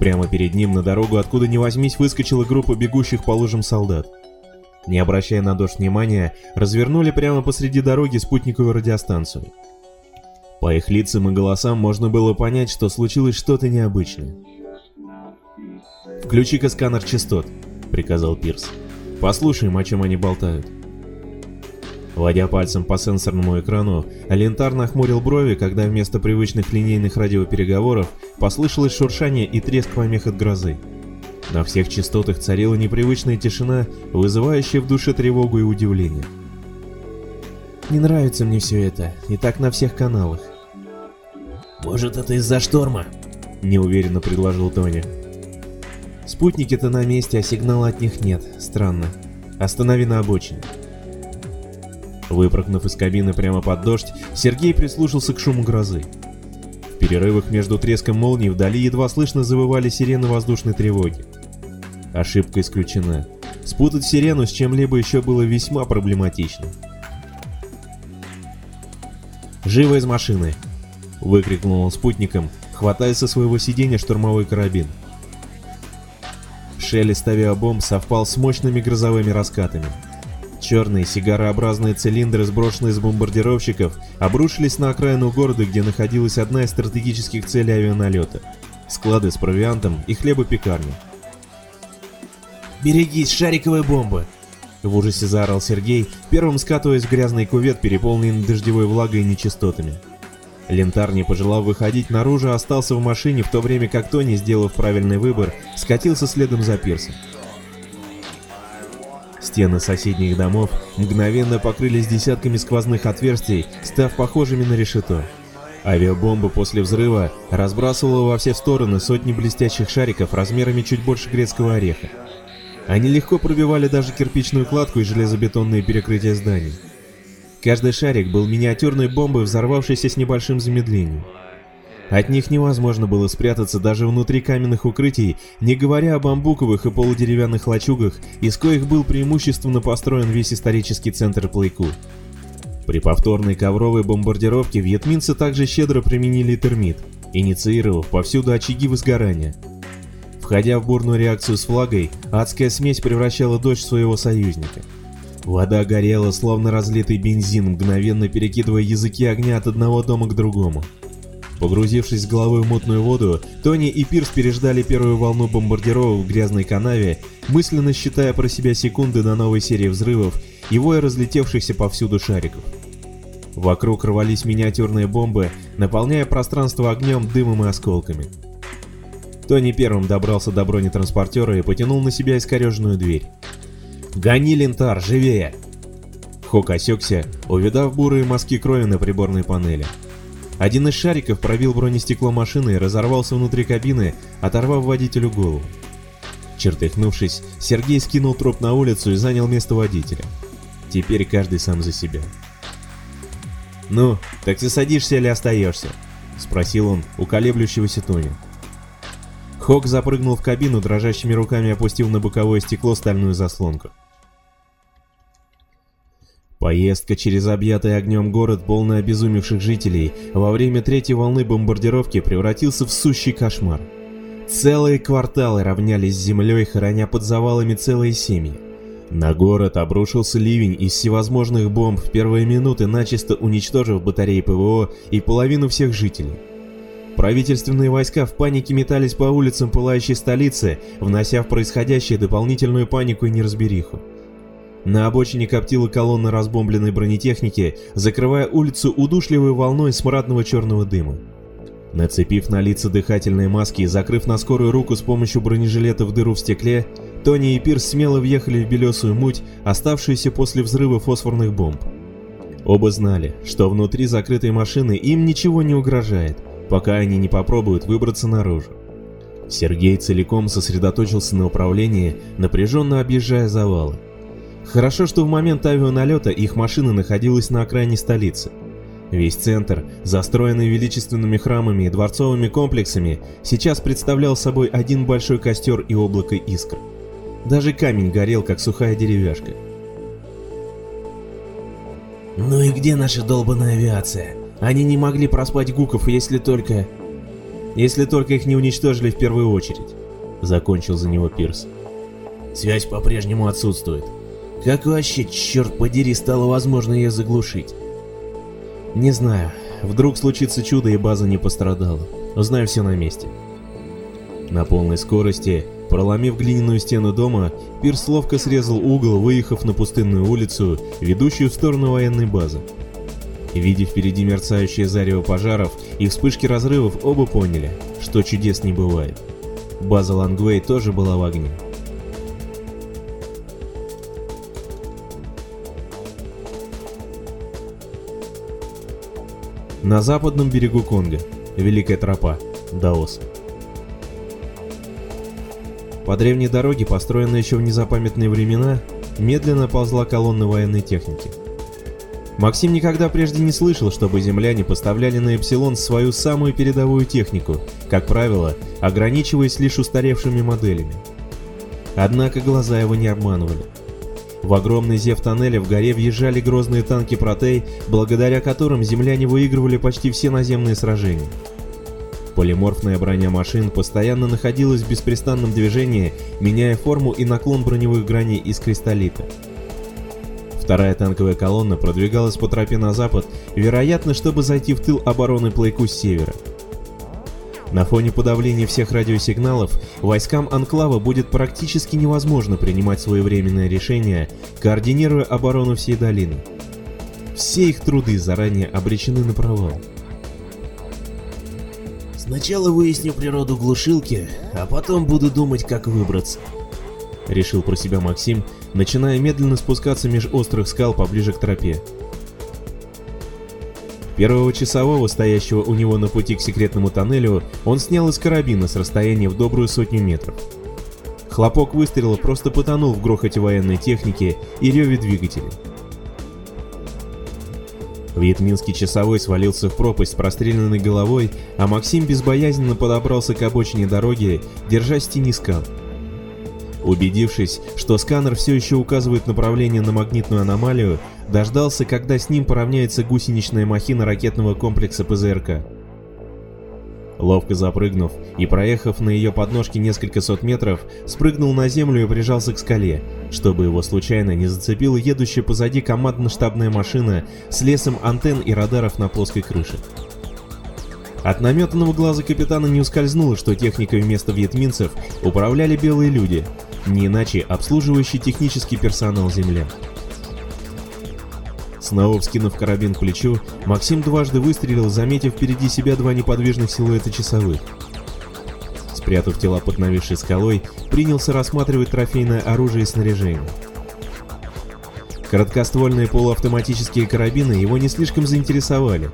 Прямо перед ним на дорогу, откуда ни возьмись, выскочила группа бегущих по лужам солдат. Не обращая на дождь внимания, развернули прямо посреди дороги спутниковую радиостанцию. По их лицам и голосам можно было понять, что случилось что-то необычное. «Включи-ка сканер частот», — приказал Пирс. «Послушаем, о чем они болтают». Водя пальцем по сенсорному экрану, Алентар нахмурил брови, когда вместо привычных линейных радиопереговоров послышалось шуршание и треск помех от грозы. На всех частотах царила непривычная тишина, вызывающая в душе тревогу и удивление. «Не нравится мне все это, и так на всех каналах». «Может, это из-за шторма?» — неуверенно предложил Тони. «Спутники-то на месте, а сигнала от них нет. Странно. Останови на обочине». Выпрыгнув из кабины прямо под дождь, Сергей прислушался к шуму грозы. В перерывах между треском молний вдали едва слышно завывали сирены воздушной тревоги. Ошибка исключена. Спутать сирену с чем-либо еще было весьма проблематично. «Живо из машины!» — выкрикнул он спутником, хватая со своего сиденья штурмовой карабин. Шелест авиабомб совпал с мощными грозовыми раскатами. Черные сигарообразные цилиндры, сброшенные с бомбардировщиков, обрушились на окраину города, где находилась одна из стратегических целей авианалета — склады с провиантом и хлебопекарни. «Берегись, шариковые бомбы!» В ужасе заорал Сергей, первым скатываясь в грязный кувет, переполненный дождевой влагой и нечистотами. Лентар, не пожелав выходить наружу, остался в машине, в то время как Тони, сделав правильный выбор, скатился следом за пирсом. Стены соседних домов мгновенно покрылись десятками сквозных отверстий, став похожими на решето. Авиабомба после взрыва разбрасывала во все стороны сотни блестящих шариков размерами чуть больше грецкого ореха. Они легко пробивали даже кирпичную кладку и железобетонные перекрытия зданий. Каждый шарик был миниатюрной бомбой, взорвавшейся с небольшим замедлением. От них невозможно было спрятаться даже внутри каменных укрытий, не говоря о бамбуковых и полудеревянных лачугах, из коих был преимущественно построен весь исторический центр Плейку. При повторной ковровой бомбардировке вьетминцы также щедро применили термит, инициировав повсюду очаги возгорания. Входя в бурную реакцию с флагой, адская смесь превращала дождь своего союзника. Вода горела, словно разлитый бензин, мгновенно перекидывая языки огня от одного дома к другому. Погрузившись с головой в мутную воду, Тони и Пирс переждали первую волну бомбардировок в грязной канаве, мысленно считая про себя секунды на новой серии взрывов и воя разлетевшихся повсюду шариков. Вокруг рвались миниатюрные бомбы, наполняя пространство огнем, дымом и осколками. Тони первым добрался до бронетранспортера и потянул на себя искореженную дверь. «Гони, лентар, живее!» Хок осекся, увидав бурые мазки крови на приборной панели. Один из шариков пробил бронестекло машины и разорвался внутри кабины, оторвав водителю голову. Чертыхнувшись, Сергей скинул труп на улицу и занял место водителя. Теперь каждый сам за себя. «Ну, так ты садишься или остаешься?» — спросил он у колеблющегося Тони. Хок запрыгнул в кабину, дрожащими руками опустив на боковое стекло стальную заслонку. Поездка через объятый огнем город, полный обезумевших жителей, во время третьей волны бомбардировки превратился в сущий кошмар. Целые кварталы равнялись с землей, хороня под завалами целые семьи. На город обрушился ливень из всевозможных бомб в первые минуты, начисто уничтожив батареи ПВО и половину всех жителей. Правительственные войска в панике метались по улицам пылающей столицы, внося в происходящее дополнительную панику и неразбериху. На обочине коптила колонна разбомбленной бронетехники, закрывая улицу удушливой волной смрадного черного дыма. Нацепив на лица дыхательные маски и закрыв на скорую руку с помощью бронежилета в дыру в стекле, Тони и Пирс смело въехали в белесую муть, оставшуюся после взрыва фосфорных бомб. Оба знали, что внутри закрытой машины им ничего не угрожает, пока они не попробуют выбраться наружу. Сергей целиком сосредоточился на управлении, напряженно объезжая завалы. Хорошо, что в момент авианалета их машина находилась на окраине столицы. Весь центр, застроенный величественными храмами и дворцовыми комплексами, сейчас представлял собой один большой костер и облако искр. Даже камень горел, как сухая деревяшка. «Ну и где наша долбанная авиация?» Они не могли проспать гуков, если только... Если только их не уничтожили в первую очередь. Закончил за него Пирс. Связь по-прежнему отсутствует. Как вообще, черт подери, стало возможно ее заглушить? Не знаю. Вдруг случится чудо и база не пострадала. Узнаю все на месте. На полной скорости, проломив глиняную стену дома, Пирс ловко срезал угол, выехав на пустынную улицу, ведущую в сторону военной базы. Видя впереди мерцающее зарево пожаров и вспышки разрывов, оба поняли, что чудес не бывает. База Лангвей тоже была в огне. На западном берегу Конго. Великая тропа. Даос. По древней дороге, построенной еще в незапамятные времена, медленно ползла колонна военной техники. Максим никогда прежде не слышал, чтобы земляне поставляли на Эпсилон свою самую передовую технику, как правило, ограничиваясь лишь устаревшими моделями. Однако глаза его не обманывали. В огромный зев тоннеля в горе въезжали грозные танки Протей, благодаря которым земляне выигрывали почти все наземные сражения. Полиморфная броня машин постоянно находилась в беспрестанном движении, меняя форму и наклон броневых граней из кристаллита. Вторая танковая колонна продвигалась по тропе на запад, вероятно, чтобы зайти в тыл обороны Плейку с севера. На фоне подавления всех радиосигналов, войскам Анклава будет практически невозможно принимать своевременное решение, координируя оборону всей долины. Все их труды заранее обречены на провал. Сначала выясню природу глушилки, а потом буду думать, как выбраться. Решил про себя Максим, начиная медленно спускаться меж острых скал поближе к тропе. Первого часового, стоящего у него на пути к секретному тоннелю, он снял из карабина с расстояния в добрую сотню метров. Хлопок выстрела просто потонул в грохоте военной техники и реве двигателей. Вьетминский часовой свалился в пропасть с простреленной головой, а Максим безбоязненно подобрался к обочине дороги, держась тени скал. Убедившись, что сканер все еще указывает направление на магнитную аномалию, дождался, когда с ним поравняется гусеничная махина ракетного комплекса ПЗРК. Ловко запрыгнув и проехав на ее подножке несколько сот метров, спрыгнул на землю и прижался к скале, чтобы его случайно не зацепила едущая позади командно-штабная машина с лесом антенн и радаров на плоской крыше. От наметанного глаза капитана не ускользнуло, что техникой вместо вьетминцев управляли белые люди, не иначе обслуживающий технический персонал земля. Снова вскинув карабин к плечу, Максим дважды выстрелил, заметив впереди себя два неподвижных силуэта часовых. Спрятав тела под нависшей скалой, принялся рассматривать трофейное оружие и снаряжение. Короткоствольные полуавтоматические карабины его не слишком заинтересовали,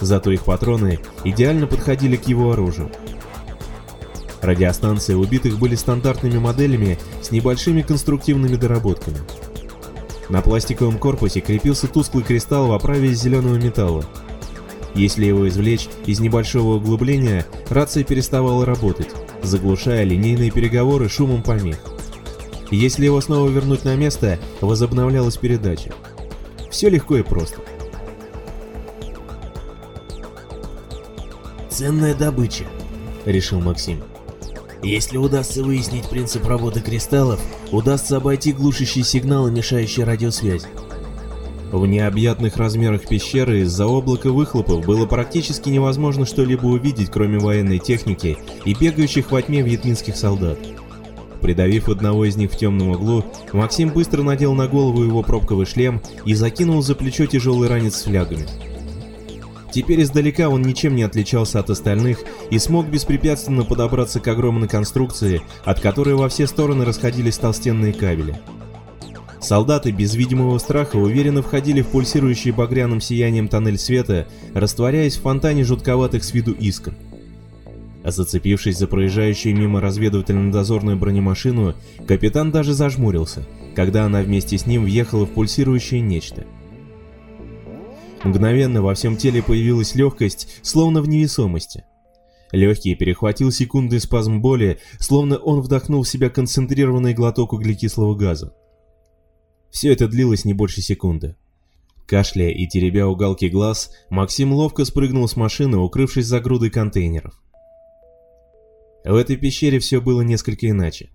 зато их патроны идеально подходили к его оружию. Радиостанции убитых были стандартными моделями с небольшими конструктивными доработками. На пластиковом корпусе крепился тусклый кристалл в оправе из зеленого металла. Если его извлечь из небольшого углубления, рация переставала работать, заглушая линейные переговоры шумом помех. Если его снова вернуть на место, возобновлялась передача. Все легко и просто. «Ценная добыча», — решил Максим. Если удастся выяснить принцип работы кристаллов, удастся обойти глушащие сигналы, мешающие радиосвязи. В необъятных размерах пещеры из-за облака выхлопов было практически невозможно что-либо увидеть, кроме военной техники и бегающих во тьме вьетминских солдат. Придавив одного из них в темном углу, Максим быстро надел на голову его пробковый шлем и закинул за плечо тяжелый ранец с флягами. Теперь издалека он ничем не отличался от остальных и смог беспрепятственно подобраться к огромной конструкции, от которой во все стороны расходились толстенные кабели. Солдаты без видимого страха уверенно входили в пульсирующий багряным сиянием тоннель света, растворяясь в фонтане жутковатых с виду искр. А зацепившись за проезжающую мимо разведывательно-дозорную бронемашину, капитан даже зажмурился, когда она вместе с ним въехала в пульсирующее нечто — Мгновенно во всем теле появилась легкость, словно в невесомости. Легкий перехватил секунды спазм боли, словно он вдохнул в себя концентрированный глоток углекислого газа. Все это длилось не больше секунды. Кашляя и теребя уголки глаз, Максим ловко спрыгнул с машины, укрывшись за грудой контейнеров. В этой пещере все было несколько иначе.